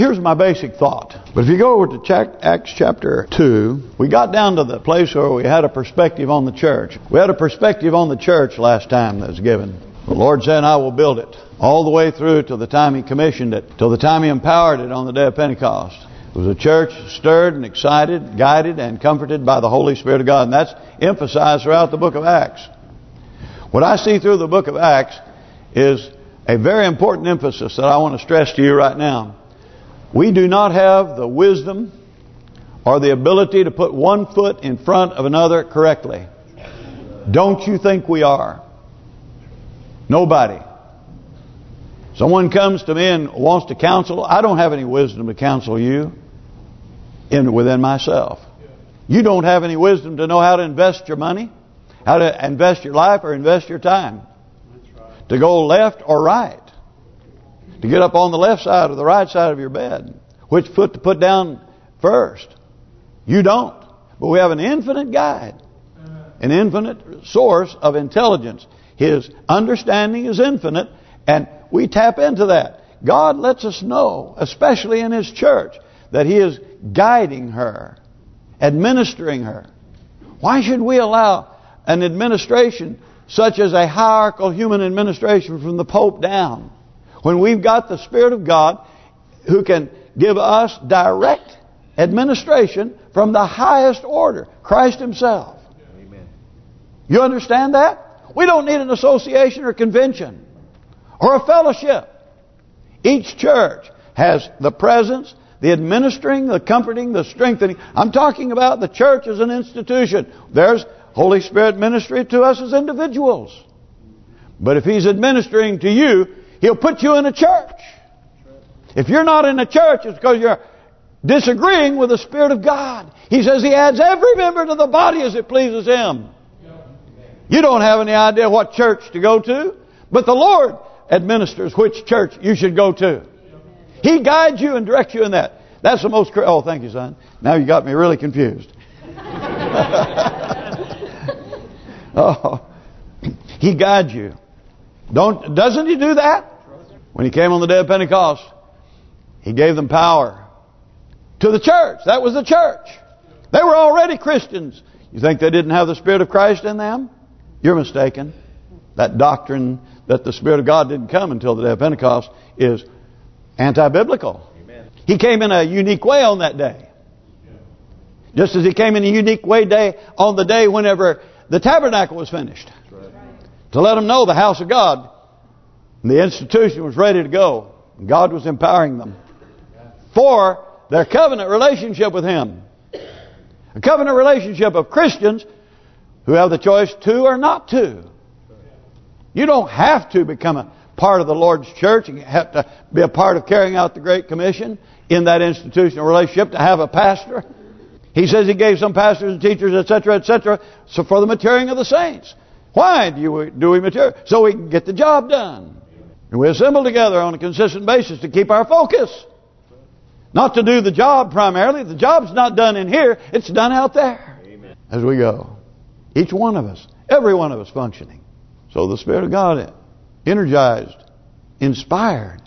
here's my basic thought. But if you go over to Acts chapter 2, we got down to the place where we had a perspective on the church. We had a perspective on the church last time that was given. The Lord said, I will build it. All the way through to the time He commissioned it, till the time He empowered it on the day of Pentecost. It was a church stirred and excited, guided and comforted by the Holy Spirit of God. And that's emphasized throughout the book of Acts. What I see through the book of Acts is a very important emphasis that I want to stress to you right now. We do not have the wisdom or the ability to put one foot in front of another correctly. Don't you think we are? Nobody. Someone comes to me and wants to counsel. I don't have any wisdom to counsel you in within myself. You don't have any wisdom to know how to invest your money, how to invest your life or invest your time. To go left or right. To get up on the left side or the right side of your bed. Which foot to put down first. You don't. But we have an infinite guide. An infinite source of intelligence. His understanding is infinite. And we tap into that. God lets us know, especially in His church, that He is guiding her, administering her. Why should we allow an administration such as a hierarchical human administration from the Pope down when we've got the Spirit of God who can give us direct administration from the highest order, Christ Himself. Amen. You understand that? We don't need an association or convention or a fellowship. Each church has the presence, the administering, the comforting, the strengthening. I'm talking about the church as an institution. There's Holy Spirit ministry to us as individuals. But if He's administering to you, He'll put you in a church. If you're not in a church, it's because you're disagreeing with the Spirit of God. He says He adds every member to the body as it pleases Him. You don't have any idea what church to go to, but the Lord administers which church you should go to. He guides you and directs you in that. That's the most... Oh, thank you, son. Now you got me really confused. oh, he guides you. Don't doesn't he do that? When he came on the day of Pentecost, he gave them power to the church. That was the church. They were already Christians. You think they didn't have the Spirit of Christ in them? You're mistaken. That doctrine that the Spirit of God didn't come until the day of Pentecost is anti-biblical. He came in a unique way on that day. Just as he came in a unique way day on the day whenever the tabernacle was finished. To let them know the house of God, the institution was ready to go. God was empowering them for their covenant relationship with Him. A covenant relationship of Christians who have the choice to or not to. You don't have to become a part of the Lord's church. You have to be a part of carrying out the Great Commission in that institutional relationship to have a pastor. He says he gave some pastors and teachers, etc., etc., so for the maturing of the saints. Why do we, do we mature? So we can get the job done. And we assemble together on a consistent basis to keep our focus. Not to do the job primarily. The job's not done in here. It's done out there. Amen. As we go. Each one of us. Every one of us functioning. So the Spirit of God energized, inspired,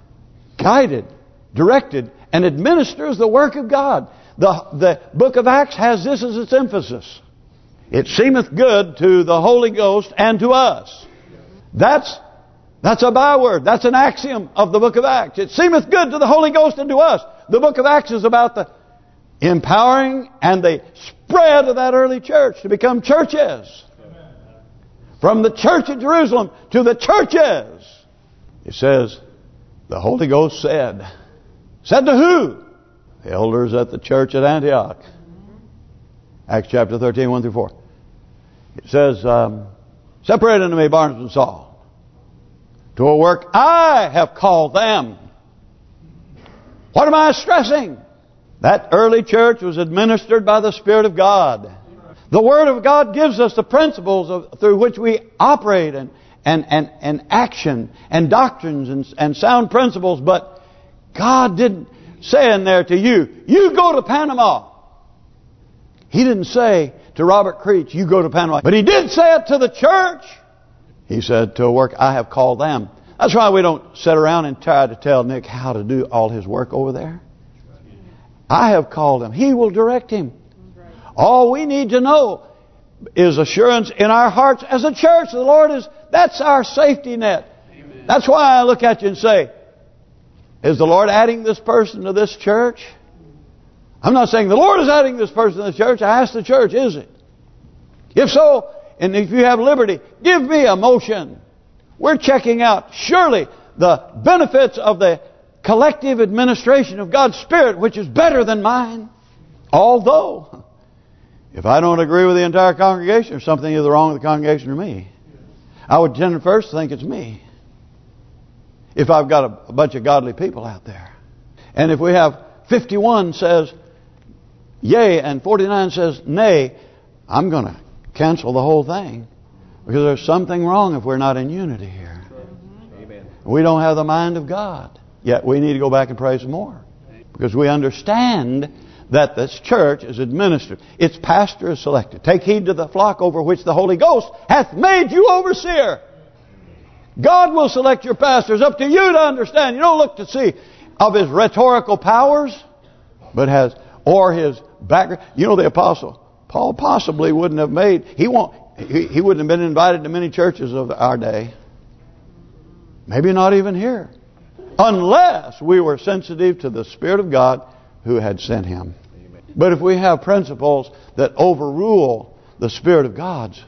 guided, directed, and administers the work of God. The, the book of Acts has this as its emphasis. It seemeth good to the Holy Ghost and to us. That's that's a byword. That's an axiom of the book of Acts. It seemeth good to the Holy Ghost and to us. The book of Acts is about the empowering and the spread of that early church to become churches. From the church at Jerusalem to the churches. It says, the Holy Ghost said. Said to who? The elders at the church at Antioch. Acts chapter 13, 1 through 4. It says, um, Separate unto me Barnabas and Saul. To a work I have called them. What am I stressing? That early church was administered by the Spirit of God. The Word of God gives us the principles of, through which we operate and and and and action and doctrines and and sound principles. But God didn't say in there to you, you go to Panama. He didn't say to Robert Creech, you go to Panama. But he did say it to the church. He said, to a work I have called them. That's why we don't sit around and try to tell Nick how to do all his work over there. I have called him. He will direct him. All we need to know is assurance in our hearts as a church. The Lord is, that's our safety net. Amen. That's why I look at you and say, is the Lord adding this person to this church? I'm not saying the Lord is adding this person to the church. I ask the church, is it? If so, and if you have liberty, give me a motion. We're checking out, surely, the benefits of the collective administration of God's Spirit, which is better than mine. Although, if I don't agree with the entire congregation, there's something either wrong with the congregation or me. I would tend first think it's me. If I've got a, a bunch of godly people out there. And if we have 51 says yea and 49 says nay, I'm going to cancel the whole thing. Because there's something wrong if we're not in unity here. Amen. We don't have the mind of God. Yet we need to go back and pray some more. Because we understand that this church is administered. Its pastor is selected. Take heed to the flock over which the Holy Ghost hath made you overseer. God will select your pastors. Up to you to understand. You don't look to see of his rhetorical powers, but has or his background. You know the apostle Paul possibly wouldn't have made. He won't. He, he wouldn't have been invited to many churches of our day. Maybe not even here. Unless we were sensitive to the Spirit of God who had sent him. But if we have principles that overrule the Spirit of God's,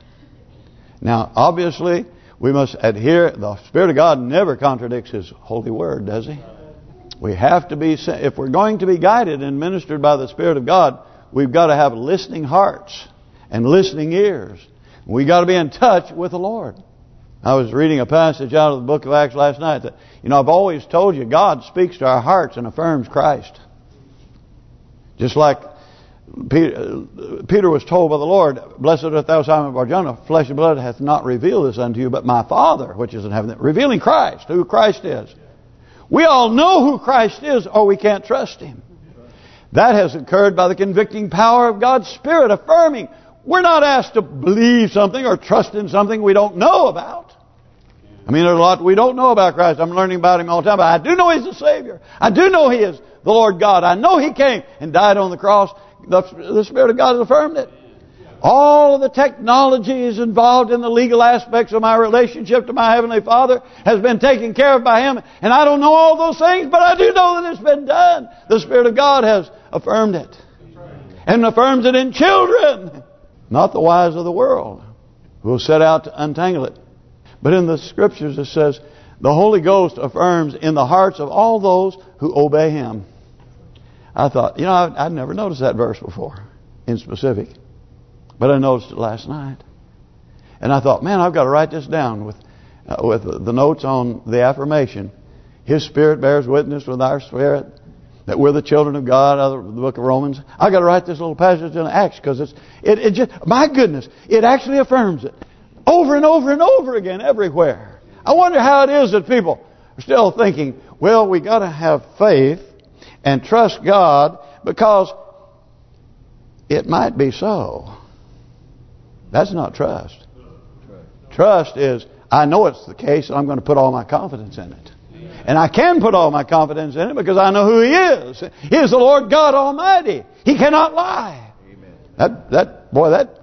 now obviously we must adhere. The Spirit of God never contradicts His holy word, does He? We have to be, if we're going to be guided and ministered by the Spirit of God, we've got to have listening hearts and listening ears. We've got to be in touch with the Lord. I was reading a passage out of the book of Acts last night that, you know, I've always told you God speaks to our hearts and affirms Christ. Just like Peter, was told by the Lord, Blessed art thou Simon Barjona, flesh and blood hath not revealed this unto you, but my Father which is in heaven. Revealing Christ, who Christ is. We all know who Christ is or we can't trust Him. That has occurred by the convicting power of God's Spirit, affirming. We're not asked to believe something or trust in something we don't know about. I mean, there's a lot we don't know about Christ. I'm learning about Him all the time. But I do know He's the Savior. I do know He is the Lord God. I know He came and died on the cross. The, the Spirit of God has affirmed it. All of the technologies involved in the legal aspects of my relationship to my Heavenly Father has been taken care of by Him. And I don't know all those things, but I do know that it's been done. The Spirit of God has affirmed it. And affirms it in children. Not the wise of the world who will set out to untangle it. But in the Scriptures it says, the Holy Ghost affirms in the hearts of all those who obey Him. I thought, you know, I'd, I'd never noticed that verse before in specific. But I noticed it last night. And I thought, man, I've got to write this down with uh, with the notes on the affirmation. His Spirit bears witness with our spirit that we're the children of God out of the book of Romans. I've got to write this little passage in Acts because it's it, it just my goodness, it actually affirms it over and over and over again everywhere. I wonder how it is that people are still thinking, well, we got to have faith and trust God because it might be so. That's not trust. Trust is, I know it's the case, and I'm going to put all my confidence in it. And I can put all my confidence in it because I know who He is. He is the Lord God Almighty. He cannot lie. That that boy, that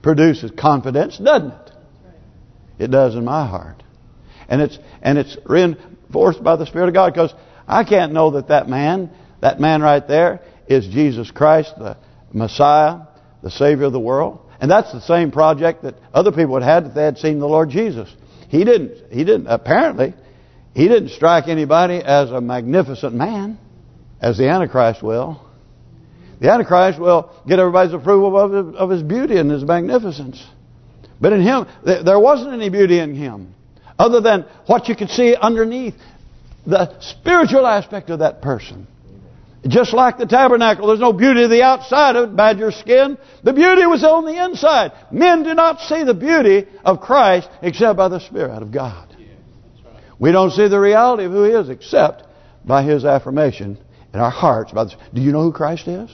produces confidence, doesn't it? It does in my heart, and it's and it's reinforced by the Spirit of God because I can't know that that man, that man right there, is Jesus Christ, the Messiah, the Savior of the world. And that's the same project that other people had had if they had seen the Lord Jesus. He didn't. He didn't. Apparently, he didn't strike anybody as a magnificent man, as the Antichrist will. The Antichrist will get everybody's approval of his, of his beauty and his magnificence. But in him, there wasn't any beauty in him, other than what you could see underneath the spiritual aspect of that person. Just like the tabernacle, there's no beauty to the outside of it, badger skin. The beauty was on the inside. Men do not see the beauty of Christ except by the Spirit of God. We don't see the reality of who He is except by His affirmation in our hearts. By the, do you know who Christ is?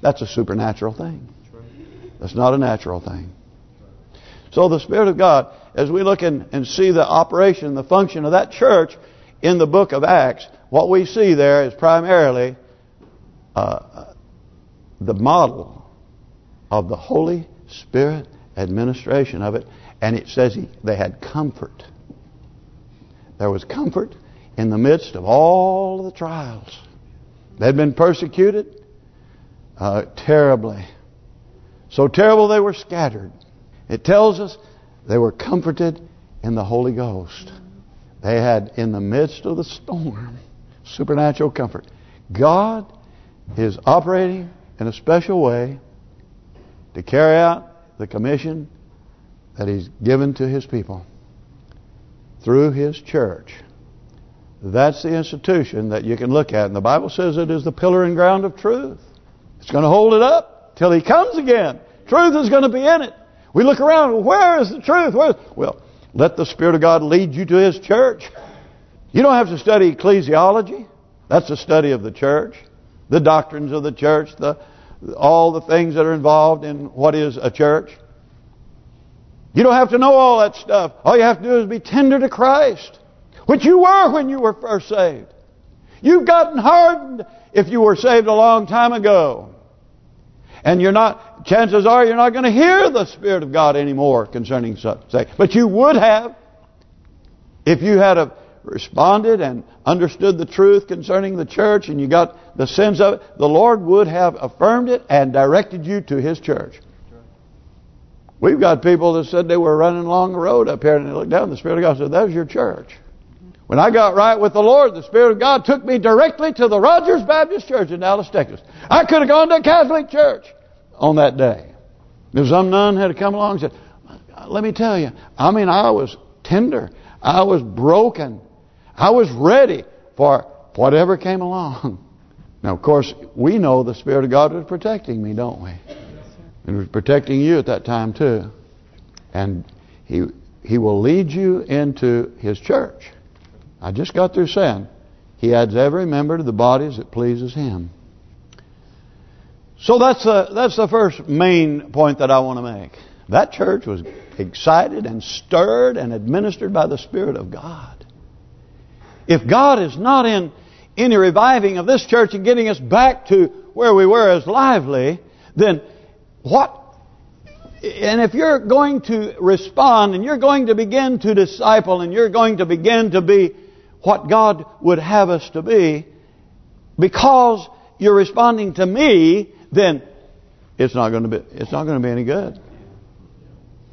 That's a supernatural thing. That's not a natural thing. So the Spirit of God, as we look and, and see the operation, the function of that church in the book of Acts, what we see there is primarily uh, the model of the Holy Spirit administration of it. And it says he, they had comfort. There was comfort in the midst of all the trials. They'd been persecuted uh, terribly. So terrible they were scattered. It tells us they were comforted in the Holy Ghost. They had, in the midst of the storm, supernatural comfort. God is operating in a special way to carry out the commission that He's given to His people through His church. That's the institution that you can look at. And the Bible says it is the pillar and ground of truth. It's going to hold it up till He comes again. Truth is going to be in it. We look around, where is the truth? Where? Well, let the Spirit of God lead you to His church. You don't have to study ecclesiology. That's the study of the church. The doctrines of the church. the All the things that are involved in what is a church. You don't have to know all that stuff. All you have to do is be tender to Christ. Which you were when you were first saved. You've gotten hardened if you were saved a long time ago. And you're not, chances are you're not going to hear the Spirit of God anymore concerning such things. But you would have if you had a responded and understood the truth concerning the church and you got the sense of it, the Lord would have affirmed it and directed you to His church. We've got people that said they were running along the road up here and they looked down the Spirit of God said, that was your church. When I got right with the Lord, the Spirit of God took me directly to the Rogers Baptist Church in Dallas, Texas. I could have gone to a Catholic church on that day. If some nun had come along and said, let me tell you, I mean, I was tender. I was broken. I was ready for whatever came along. Now, of course, we know the Spirit of God was protecting me, don't we? It was protecting you at that time, too. And He He will lead you into His church. I just got through saying, He adds every member to the body as it pleases Him. So that's the, that's the first main point that I want to make. That church was excited and stirred and administered by the Spirit of God. If God is not in any reviving of this church and getting us back to where we were as lively, then what? And if you're going to respond and you're going to begin to disciple and you're going to begin to be what God would have us to be, because you're responding to me, then it's not going to be it's not going to be any good.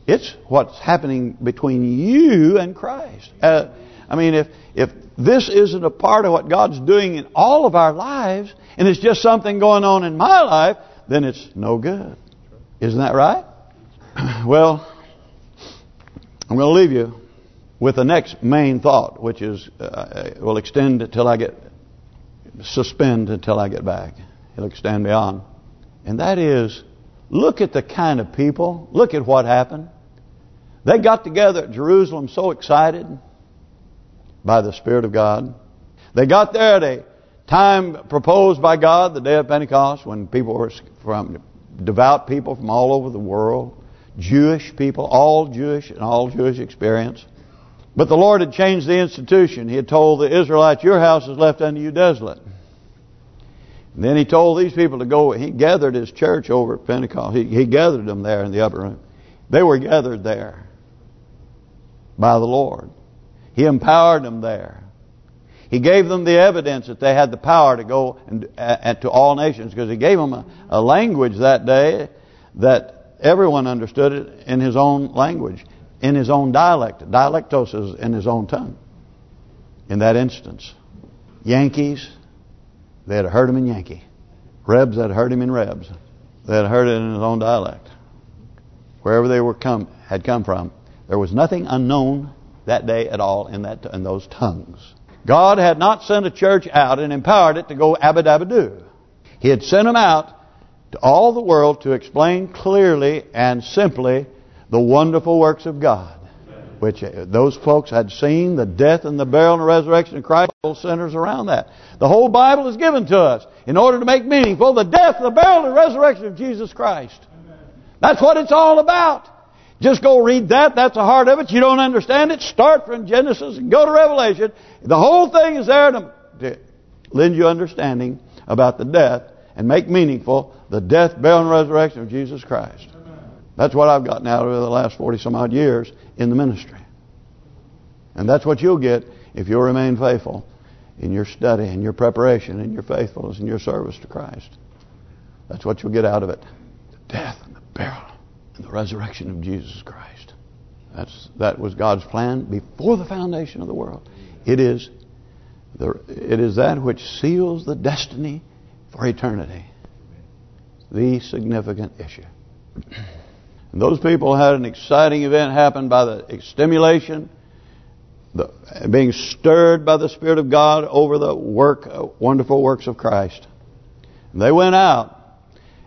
It's what's happening between you and Christ. Uh, I mean, if if this isn't a part of what God's doing in all of our lives, and it's just something going on in my life, then it's no good. Isn't that right? Well, I'm going to leave you with the next main thought, which is uh, will extend until I get suspend until I get back. It'll extend beyond, and that is look at the kind of people. Look at what happened. They got together at Jerusalem so excited by the Spirit of God. They got there at a time proposed by God, the day of Pentecost, when people were from devout people from all over the world, Jewish people, all Jewish and all Jewish experience. But the Lord had changed the institution. He had told the Israelites, your house is left unto you desolate. And then he told these people to go, he gathered his church over at Pentecost. He, he gathered them there in the upper room. They were gathered there by the Lord. He empowered them there. He gave them the evidence that they had the power to go and, to all nations because he gave them a, a language that day that everyone understood it in his own language, in his own dialect. Dialectos is in his own tongue. In that instance, Yankees, they had heard him in Yankee. Rebs had heard him in Rebs. They had heard it in his own dialect. Wherever they were come had come from, there was nothing unknown that day at all in that in those tongues. God had not sent a church out and empowered it to go abadabadoo. He had sent them out to all the world to explain clearly and simply the wonderful works of God. Which uh, those folks had seen the death and the burial and the resurrection of Christ. All centers around that. The whole Bible is given to us in order to make meaningful the death, the burial, and the resurrection of Jesus Christ. That's what it's all about. Just go read that. That's the heart of it. You don't understand it. Start from Genesis and go to Revelation. The whole thing is there to, to lend you understanding about the death and make meaningful the death, burial, and resurrection of Jesus Christ. That's what I've gotten out of the last 40 some odd years in the ministry. And that's what you'll get if you'll remain faithful in your study and your preparation and your faithfulness and your service to Christ. That's what you'll get out of it. The death and the burial the resurrection of Jesus Christ. That's That was God's plan before the foundation of the world. It is the, it is that which seals the destiny for eternity. The significant issue. And those people had an exciting event happen by the stimulation, the, being stirred by the Spirit of God over the work, uh, wonderful works of Christ. And they went out,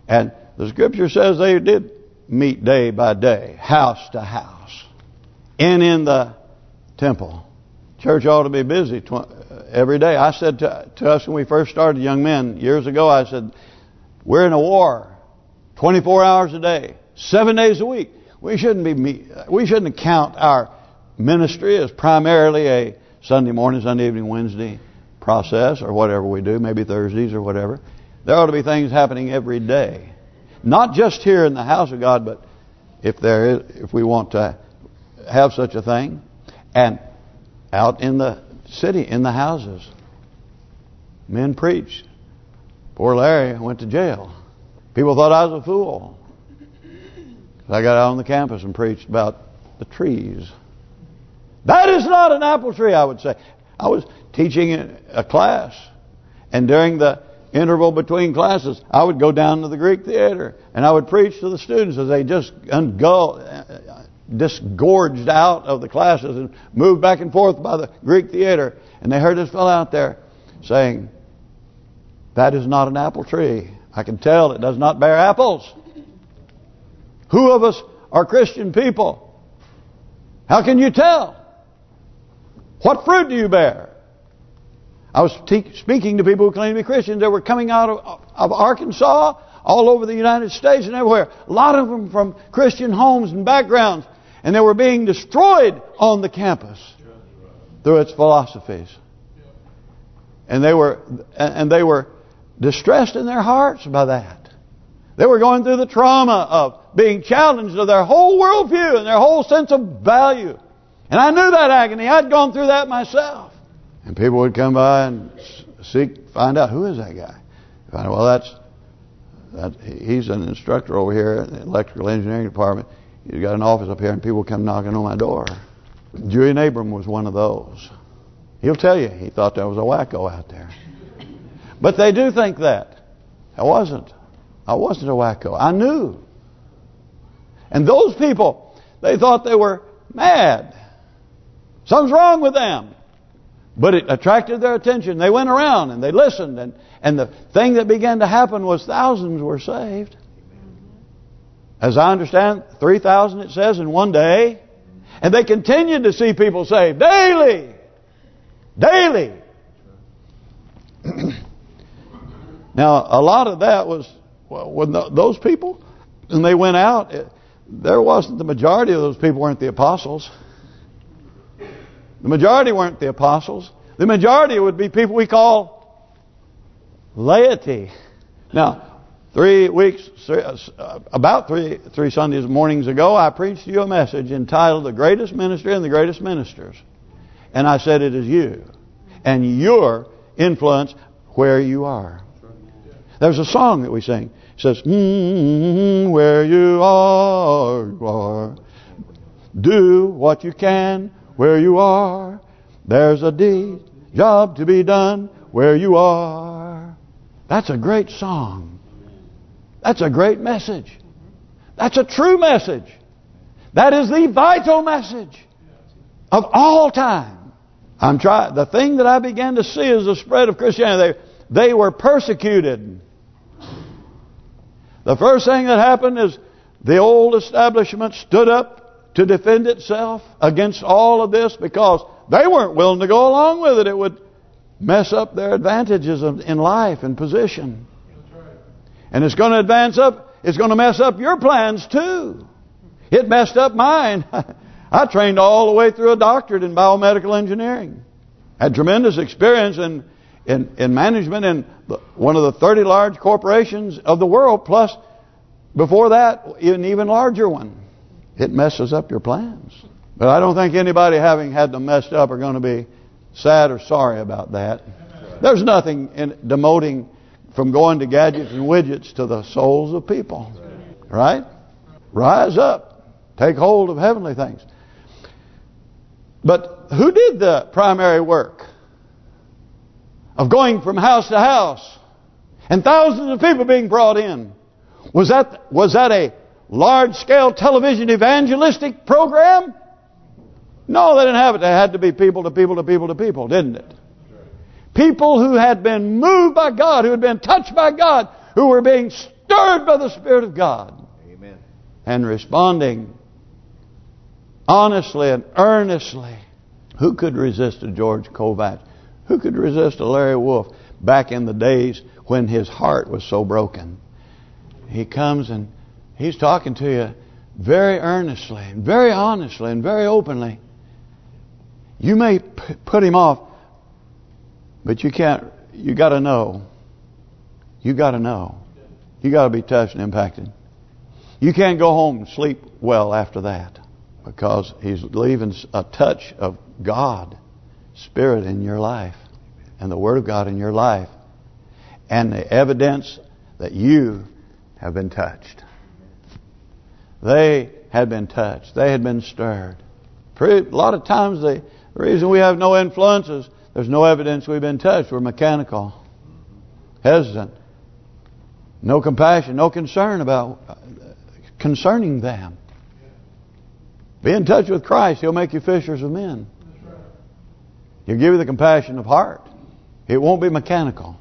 and the Scripture says they did meet day by day, house to house, and in the temple. Church ought to be busy uh, every day. I said to, to us when we first started, young men, years ago, I said, we're in a war, 24 hours a day, seven days a week. We shouldn't be uh, we shouldn't count our ministry as primarily a Sunday morning, Sunday evening, Wednesday process or whatever we do, maybe Thursdays or whatever. There ought to be things happening every day. Not just here in the house of God, but if there is, if we want to have such a thing, and out in the city, in the houses. Men preached. Poor Larry went to jail. People thought I was a fool. I got out on the campus and preached about the trees. That is not an apple tree, I would say. I was teaching a class, and during the interval between classes, I would go down to the Greek theater, and I would preach to the students as they just uh, disgorged out of the classes and moved back and forth by the Greek theater. And they heard this fellow out there saying, that is not an apple tree. I can tell it does not bear apples. Who of us are Christian people? How can you tell? What fruit do you bear? I was speaking to people who claimed to be Christians. They were coming out of, of Arkansas, all over the United States and everywhere. A lot of them from Christian homes and backgrounds. And they were being destroyed on the campus through its philosophies. And they were and they were distressed in their hearts by that. They were going through the trauma of being challenged of their whole worldview and their whole sense of value. And I knew that agony. I'd gone through that myself. And people would come by and seek, find out who is that guy. Find out, well, that's that he's an instructor over here in the electrical engineering department. He's got an office up here, and people come knocking on my door. Julian Abram was one of those. He'll tell you he thought there was a wacko out there. But they do think that. I wasn't. I wasn't a wacko. I knew. And those people, they thought they were mad. Something's wrong with them. But it attracted their attention. They went around and they listened. And, and the thing that began to happen was thousands were saved. As I understand, 3,000 it says in one day. And they continued to see people saved daily. Daily. now, a lot of that was well, when those people, and they went out, it, there wasn't the majority of those people weren't the apostles. The majority weren't the apostles. The majority would be people we call laity. Now, Three weeks, uh, about three three Sundays mornings ago, I preached to you a message entitled The Greatest Ministry and the Greatest Ministers. And I said it is you. And your influence where you are. There's a song that we sing. It says, mm where you are, you are. Do what you can where you are. There's a deed, job to be done where you are. That's a great song. That's a great message. That's a true message. That is the vital message of all time. I'm trying. The thing that I began to see is the spread of Christianity. They, they were persecuted. The first thing that happened is the old establishment stood up to defend itself against all of this because they weren't willing to go along with it. It would mess up their advantages in life and position. And it's going to advance up. It's going to mess up your plans too. It messed up mine. I trained all the way through a doctorate in biomedical engineering. Had tremendous experience in in, in management in one of the 30 large corporations of the world, plus before that, an even larger one. It messes up your plans. But I don't think anybody having had them messed up are going to be sad or sorry about that. There's nothing in demoting from going to gadgets and widgets to the souls of people. Right? Rise up. Take hold of heavenly things. But who did the primary work? Of going from house to house. And thousands of people being brought in. Was that was that a large-scale television evangelistic program? No, they didn't have it. They had to be people to people to people to people, didn't it? People who had been moved by God, who had been touched by God, who were being stirred by the Spirit of God. Amen. And responding honestly and earnestly. Who could resist a George Kovacs? Who could resist a Larry Wolf back in the days when his heart was so broken? He comes and he's talking to you very earnestly, and very honestly, and very openly. You may put him off, but you can't. You got to know. You got to know. You got to be touched and impacted. You can't go home and sleep well after that because he's leaving a touch of God, Spirit in your life, and the Word of God in your life, and the evidence that you have been touched. They had been touched. They had been stirred. A lot of times the reason we have no influences, there's no evidence we've been touched. We're mechanical, hesitant, no compassion, no concern about uh, concerning them. Be in touch with Christ. He'll make you fishers of men. He'll give you the compassion of heart. It won't be mechanical.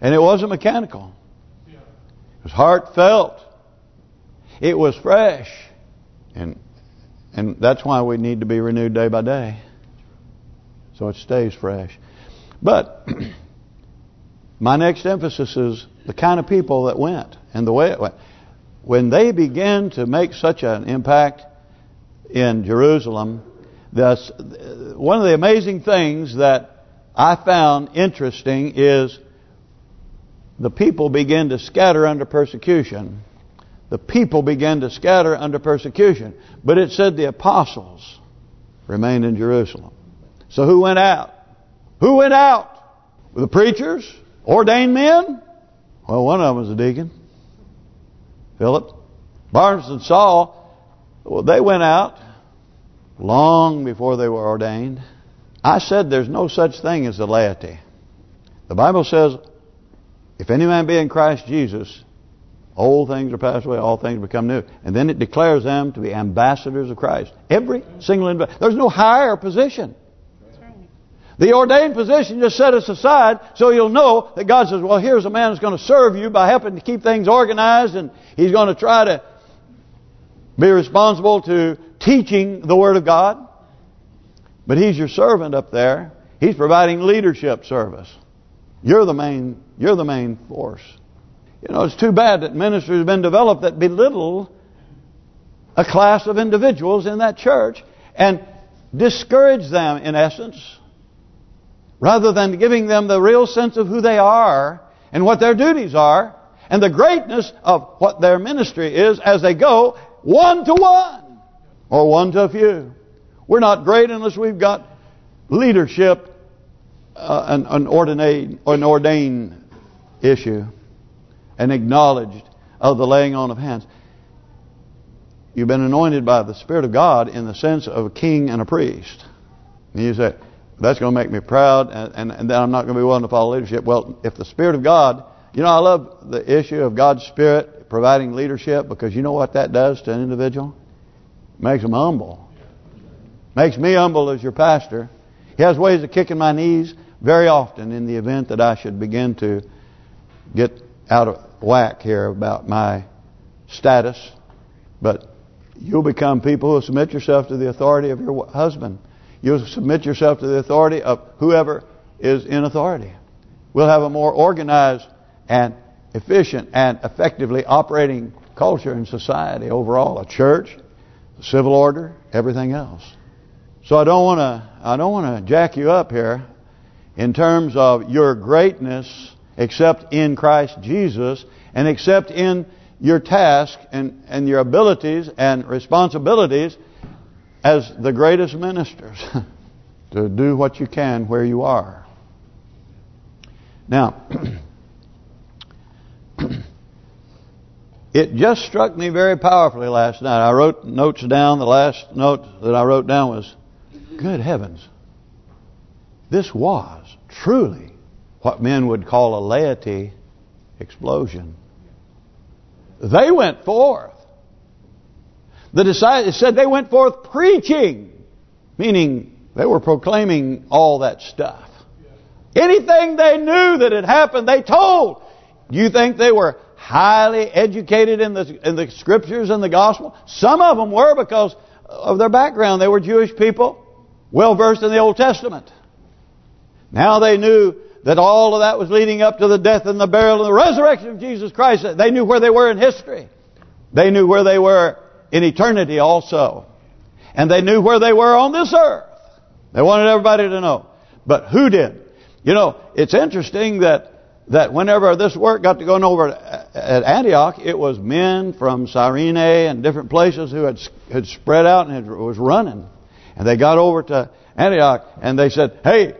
And it wasn't mechanical. It was heartfelt. It was fresh. And and that's why we need to be renewed day by day. So it stays fresh. But my next emphasis is the kind of people that went and the way it went. When they begin to make such an impact in Jerusalem, this, one of the amazing things that I found interesting is the people begin to scatter under persecution. The people began to scatter under persecution. But it said the apostles remained in Jerusalem. So who went out? Who went out? The preachers? Ordained men? Well, one of them was a deacon. Philip. Barnabas and Saul, well, they went out long before they were ordained. I said there's no such thing as the laity. The Bible says, if any man be in Christ Jesus, old things are passed away, all things become new. And then it declares them to be ambassadors of Christ. Every single individual. There's no higher position. The ordained position just set us aside so you'll know that God says, well, here's a man who's going to serve you by helping to keep things organized and he's going to try to be responsible to teaching the Word of God. But He's your servant up there. He's providing leadership service. You're the main. You're the main force. You know, it's too bad that ministries have been developed that belittle a class of individuals in that church and discourage them, in essence, rather than giving them the real sense of who they are and what their duties are and the greatness of what their ministry is as they go one to one or one to a few. We're not great unless we've got leadership, uh, an, an, ordained, an ordained issue, and acknowledged of the laying on of hands. You've been anointed by the Spirit of God in the sense of a king and a priest. And you say, that's going to make me proud, and, and, and then I'm not going to be willing to follow leadership. Well, if the Spirit of God, you know, I love the issue of God's Spirit providing leadership because you know what that does to an individual? Makes them humble. Makes me humble as your pastor. He has ways of kicking my knees very often in the event that I should begin to get out of whack here about my status. But you'll become people who submit yourself to the authority of your husband. You'll submit yourself to the authority of whoever is in authority. We'll have a more organized and efficient and effectively operating culture and society overall, a church, civil order, everything else. So I don't want to I don't want to jack you up here in terms of your greatness except in Christ Jesus and except in your task and, and your abilities and responsibilities as the greatest ministers to do what you can where you are. Now, it just struck me very powerfully last night. I wrote notes down. The last note that I wrote down was, good heavens, this was truly what men would call a laity explosion. They went forth. The disciples said they went forth preaching, meaning they were proclaiming all that stuff. Anything they knew that had happened, they told. Do you think they were highly educated in the in the scriptures and the gospel? Some of them were because of their background. They were Jewish people, well versed in the Old Testament. Now they knew that all of that was leading up to the death and the burial and the resurrection of Jesus Christ. They knew where they were in history. They knew where they were in eternity also. And they knew where they were on this earth. They wanted everybody to know. But who did? You know, it's interesting that that whenever this work got to going over at Antioch, it was men from Cyrene and different places who had had spread out and was running. And they got over to Antioch and they said, hey,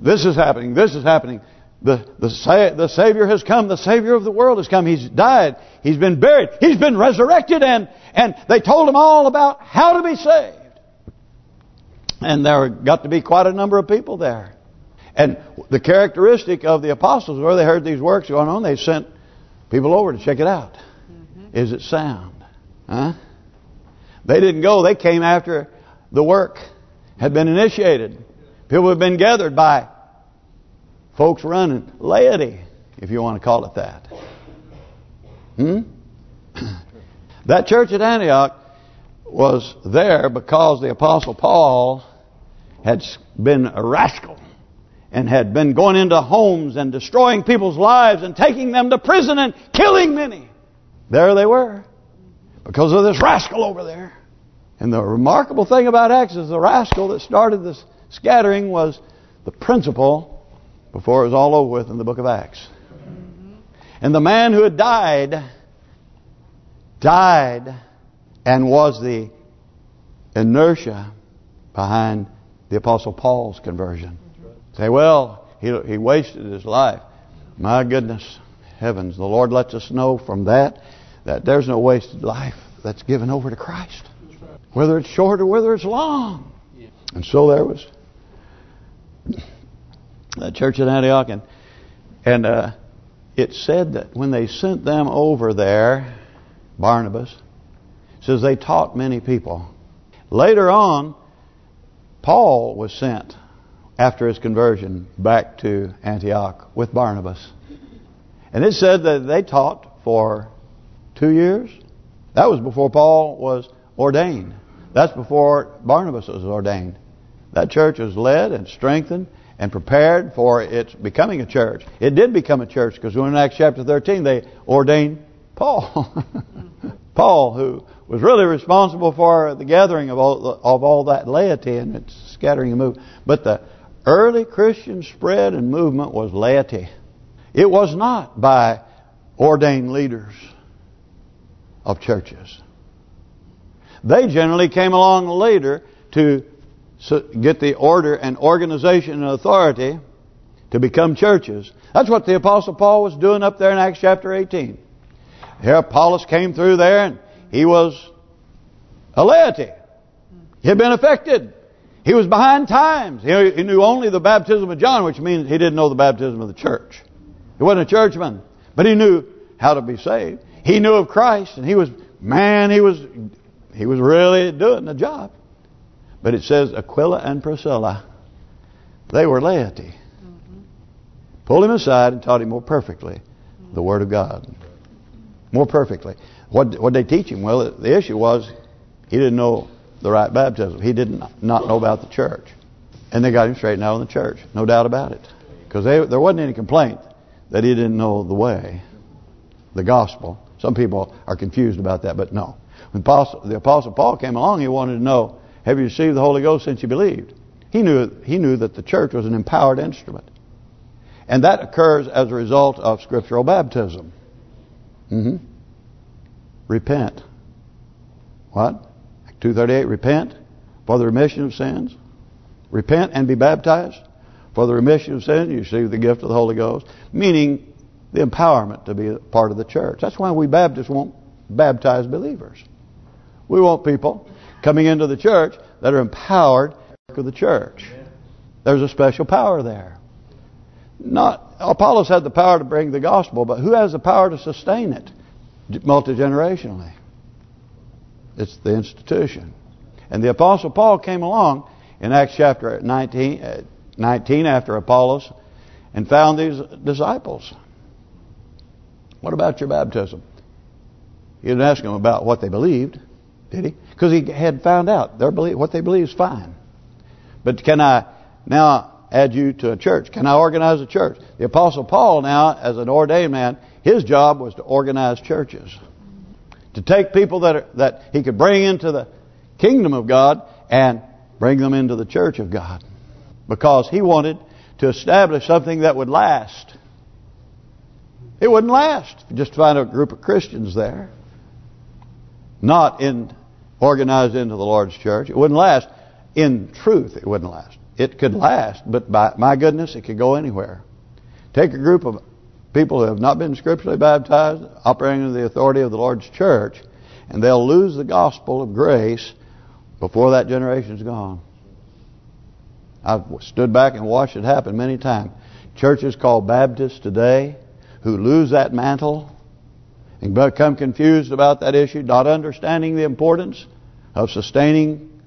this is happening. This is happening. The the the Savior has come. The Savior of the world has come. He's died. He's been buried. He's been resurrected. And and they told him all about how to be saved. And there got to be quite a number of people there. And the characteristic of the apostles, where they heard these works going on, they sent people over to check it out. Mm -hmm. Is it sound? Huh? They didn't go. They came after the work had been initiated. People have been gathered by folks running. Laity, if you want to call it that. Hmm? That church at Antioch was there because the Apostle Paul had been a rascal and had been going into homes and destroying people's lives and taking them to prison and killing many. There they were because of this rascal over there. And the remarkable thing about Acts is the rascal that started this Scattering was the principal before it was all over with in the book of Acts. Mm-hmm. And the man who had died, died and was the inertia behind the Apostle Paul's conversion. Say, well, he, he wasted his life. My goodness, heavens, the Lord lets us know from that that there's no wasted life that's given over to Christ. Whether it's short or whether it's long. And so there was the church at Antioch, and and uh, it said that when they sent them over there, Barnabas says they taught many people. Later on, Paul was sent after his conversion back to Antioch with Barnabas. And it said that they taught for two years. That was before Paul was ordained. That's before Barnabas was ordained. That church was led and strengthened and prepared for its becoming a church. It did become a church because in Acts chapter 13 they ordained Paul. Paul, who was really responsible for the gathering of all of all that laity and its scattering and movement. But the early Christian spread and movement was laity. It was not by ordained leaders of churches. They generally came along later to get the order and organization and authority to become churches. That's what the Apostle Paul was doing up there in Acts chapter 18. Here Apollos came through there and he was a laity. He had been affected. He was behind times. He knew only the baptism of John, which means he didn't know the baptism of the church. He wasn't a churchman, but he knew how to be saved. He knew of Christ, and he was, man, he was he was really doing the job. But it says Aquila and Priscilla, they were laity. Mm -hmm. Pulled him aside and taught him more perfectly the Word of God. More perfectly. What what they teach him? Well, the issue was he didn't know the right baptism. He did not, not know about the church. And they got him straightened out in the church. No doubt about it. Because there wasn't any complaint that he didn't know the way, the gospel. Some people are confused about that, but no. When the Apostle Paul came along, he wanted to know have you received the Holy Ghost since you believed? He knew he knew that the church was an empowered instrument. And that occurs as a result of scriptural baptism. Mm -hmm. Repent. What? 238, repent for the remission of sins. Repent and be baptized for the remission of sins. You receive the gift of the Holy Ghost. Meaning the empowerment to be a part of the church. That's why we Baptists won't baptize believers. We want people coming into the church that are empowered of the church. There's a special power there. Not Apollos had the power to bring the gospel, but who has the power to sustain it multi-generationally? It's the institution. And the Apostle Paul came along in Acts chapter 19, uh, 19 after Apollos and found these disciples. What about your baptism? He didn't ask them about what they believed, did he? Because he had found out their belief, what they believe is fine. But can I now add you to a church? Can I organize a church? The Apostle Paul now, as an ordained man, his job was to organize churches. To take people that are, that he could bring into the kingdom of God and bring them into the church of God. Because he wanted to establish something that would last. It wouldn't last. Just find a group of Christians there. Not in organized into the Lord's church. It wouldn't last. In truth, it wouldn't last. It could last, but by my goodness, it could go anywhere. Take a group of people who have not been scripturally baptized, operating under the authority of the Lord's church, and they'll lose the gospel of grace before that generation's gone. I've stood back and watched it happen many times. Churches called Baptists today who lose that mantle and become confused about that issue, not understanding the importance of sustaining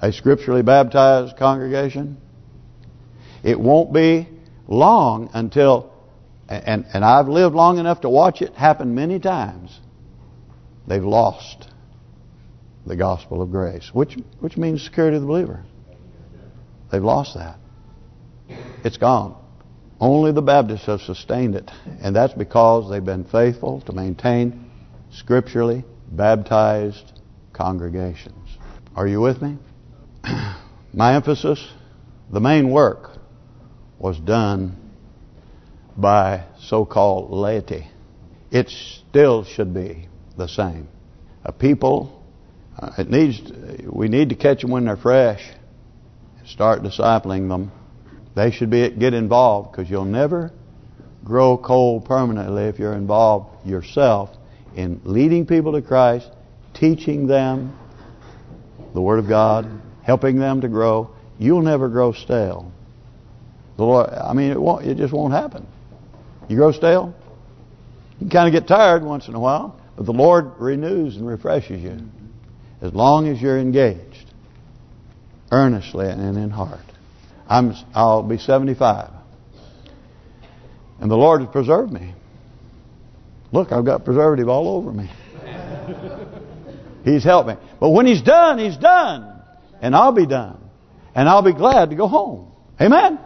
a scripturally baptized congregation. It won't be long until, and and I've lived long enough to watch it happen many times. They've lost the gospel of grace, which which means security of the believer. They've lost that. It's gone. Only the Baptists have sustained it. And that's because they've been faithful to maintain scripturally baptized congregations. Are you with me? My emphasis, the main work was done by so-called laity. It still should be the same. A people, uh, it needs. we need to catch them when they're fresh. And start discipling them they should be get involved because you'll never grow cold permanently if you're involved yourself in leading people to Christ, teaching them the Word of God, helping them to grow. You'll never grow stale. The Lord, I mean, it won't. It just won't happen. You grow stale. You kind of get tired once in a while, but the Lord renews and refreshes you as long as you're engaged, earnestly and in heart. I'm I'll be 75. And the Lord has preserved me. Look, I've got preservative all over me. He's helped me. But when He's done, He's done. And I'll be done. And I'll be glad to go home. Amen?